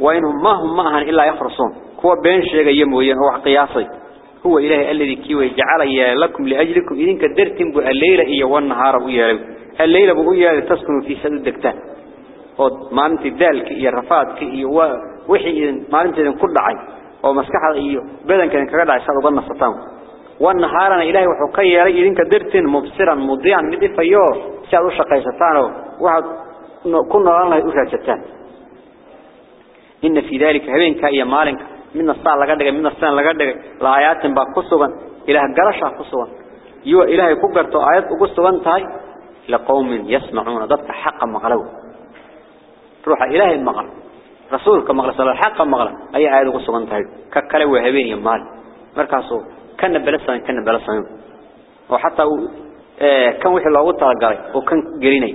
وإنهم ما هم معهن إلا يخرصون هو بين شيء يموين هو قياسي. هو إله الذي كيوي جعل لكم لأجلكم. إذن كدرتم بالليلة إيا والنهار وإيا الليلة بقويا تسكنوا في سد الدكتان ما أنت ذلك إيا رفاتك إيا وحي ما أنت إذن كل عين. ومسكحة إيا بدن كان كرد عيسى ظن السطام والنهارنا إلهي وحقيا إذن كدرتم مبصرا مضيعا مدفا يو سألوا شقيستان وحد كنا الله أشاجتان إن في ذلك هبينك إيا مالك من الصلاة لقدك من السنة لقدك لآيات باقصوا إله قرشا قصوا يو إلهي كبرت آيات قصوا تاي لقوم يسمعون ضبط حقا مغلو. روح إلهي المغل رسولك مغل صلى الحق مغل أي آيات قصوا تاي. ككلوا هبين يمال مركزوا كان بلسان كان بلسان وحتى آه كان وحي الله وطلق وكان قريني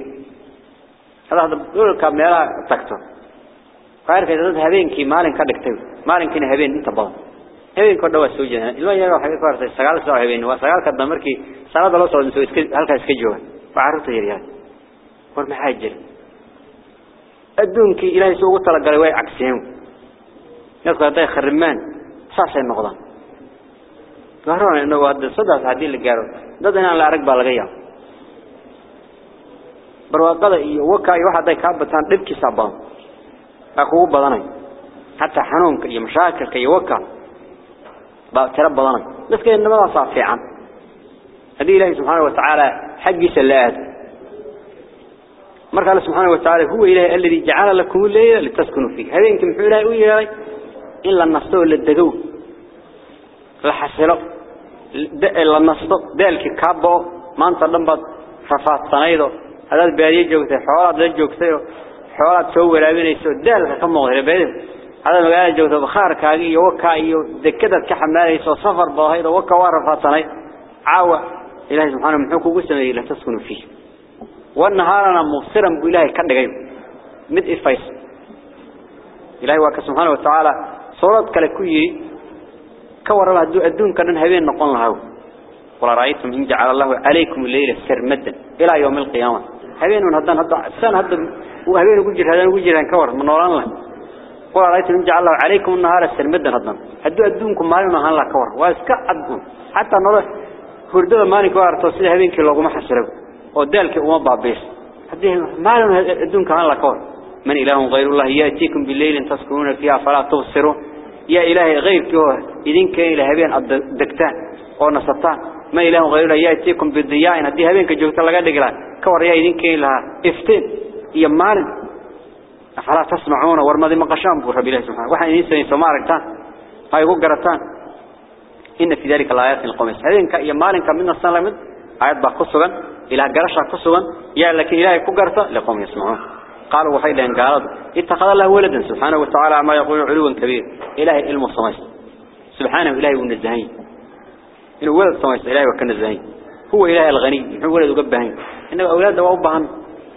هذا هذا دول كاميرا تكتر qaarkeed dad habeenkii maalin ka dhigtay maalinkiina habeen inta badan habeenkii oo dhawa soo jeedaan ilmo yar waxa ka fartay sagaal saac habeen waa sagaal ka markii salaada loo soo soo iska halka iska jooga baaruta yar yar war maxay jir adduunkii ilaahay soo ugu tala galay dadka gaarona inuu wada sadaas hadii la gaaro dad inaan la arag baa laga yaabaa barwaaqada iyo waka iyo waxa ay ka bataan dhibkiisa baan أكو بدني حتى حنونك يا مشاكلك يا وكا ترى بدني بس كده إنما صافي عن هذه الله سبحانه وتعالى حق سلات مرك الله سبحانه وتعالى هو إله الذي جعل لكم الليل لتسكنوا فيه هذا يمكن محول إلهي وإلهي إلا النصو للدقو لحسلو إلا النصو ذلك كابو. ما أنت لنبض ففات صنايدو هذا البادية جوكته حوالات ذلك جوكته حوالات سوى لابين يسوى ذلك كم مغير بادية هذا مقالة جوكته بخار كاقي. وكا إيو دكدت كحمالي يسوى صفر باهيدا وكا وارفات صنايد عاوة. إلهي سبحانه محوكو قسم إلى تسكنوا فيه. والنهارنا مبصرا بإلهي كدغيب مد إفايس. إلهي واك سبحانه وتعالى. صورت كلا كوي كورا الدون كان هبين نقول له ولا رأيتم إن جعل الله عليكم الليل سرمدا إلى يوم القيامة. هبين من هدان هدان سنة هدان وهبين وجر هدان وجر هدان كور من نوران الله ولا رأيتم إن جعل الله عليكم النهار سرمدا هدان هدو أدونكم ما لنا هلا كور واسكا أدون حتى نور هردada maalinka waa arto sida habeenkii loogu maxasiro oo daalka uma baabees hadii maalin adduunka aan la koor man ilaahu ghayru yaatiikum bilayl taskununa fiha fala يا إلهي غير كوه إذن كان إلهابين أدكتان أو نصطان ما إله غير لا يأتيكم بالضيائن هذه هابين كجوهة لغا دقلا. كوريا إذن كان لها إفتن يمال فلا تسمعون ورمضي مقشان بوحة بله سبحانه. وحن إنسان يسمارك تان فايقو قرتان. إن في ذلك الآيات القميس هذين يمال كمن السلام آيات باقصوغا إله قرشا قصوغا يا لك إلهي كو قرتا لقوم يسمعون. قالوا وحيد لأن قالوا اتخذ الله ولدا سبحانه وتعالى ما يقول علوا كبير إلهي علم الصميس سبحانه إلهي والنزهين إنه ولد صميس إلهي وكان الزهين. هو إلهي الغني هو ولد قبهين إنه أولاد وأبهن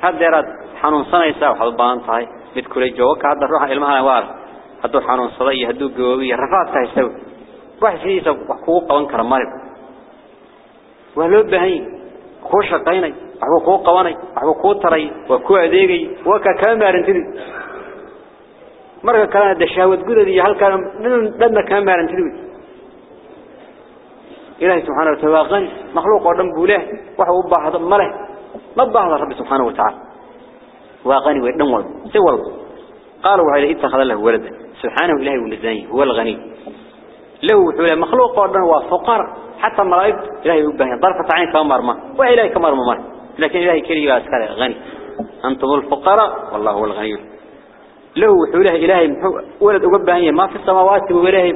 هذا يراد حنون صنع يساو حضبان طاي بتكل جوك هذا الروح علمها وار هدو حنون صدي هدو قوي رفعت تهيسوي wax sidiisa wax kugu qaban kara marib waa loo yahay ku qabanay waxba kugu taray waa ku adeegay waa ka kama maarantidi. Marka kalena dashaawad gudad iyo halkaan dhanna kama maarantidi إلهي سبحانه وتعالى غني مخلوق ودم بوله وحو باهض مله ما باهض رب سبحانه وتعالى وغني ودم ولد سوى قالوا هذا اتخذ له ولدا سبحانه إلهي ولداني هو الغني له حول مخلوق ودن وفقر حتى ملائكة إلهي يبهن ضرفة عين كمرمى وإلهي كمرمى مر لكن إلهي كريم أسكال غني أنتم الفقراء والله هو الغني. له حوله إلهي ولد أقبهن ما في السماوات وإلهي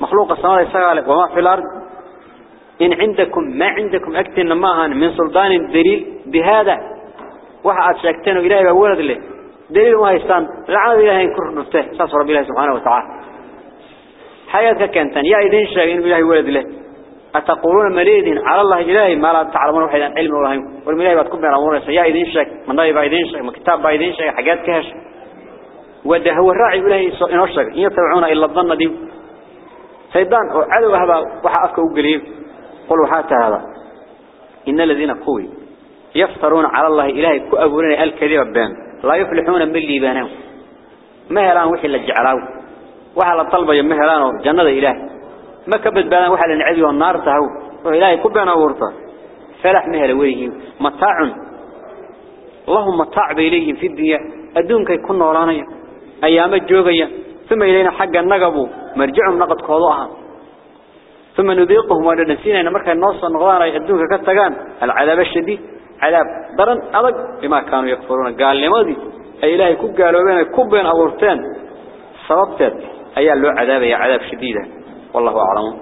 مخلوق السماء يسأل وما في الأرض. إن عندكم ما عندكم أكتن معها من سلطان دليل بهذا. واحد شاكتين إلهي ولد له. دليل ما يستان. العاد إلهي كر نفته ساس رب الله سبحانه وتعالى. حياتك كانت يا إذن شاك إن إلهي ولد له. أتقولون مريد على الله إلهي ما لا تعلمون وحيدا علم ولا هم والملاهي بتكون بين أمور يا إذن شاك من رأي بعيدين شاك مكتاب بعيدين شاك حاجات كهش. وده هو الراعي إلهي إن أشرك إن يتبعون إلا الظن دي. سيدان عدو هذا وحافك وقليب قلوا حتى هذا. إن الذين قوي يفترون على الله إلهي كأبولون الكذب بان لا يفلحون من اللي بانهم مهلان وحي لجعلاو وحال الطلبة مهلان جنة إله. ما كبت بان وحال النعبي والنار تهو. وإلهي كبنا ورطة. فلح مهل ويه متاع اللهم متاع بإليهم في الدنيا. أدونك يكون نورانيا أيام الجوغية ثم إلينا حق النقب مرجعهم نقد قضاءها ثم نذيقهم وانا نسينا. إن مركا النص نغضان يدوك كتغان العذاب الشديد. عذاب درن أدق بما كانوا يكفرون. قال لماذا؟ أي إلهي كو قالوا بين كبين أورتان سببتت أي له عذاب يا عذاب شديدة. والله أعلم.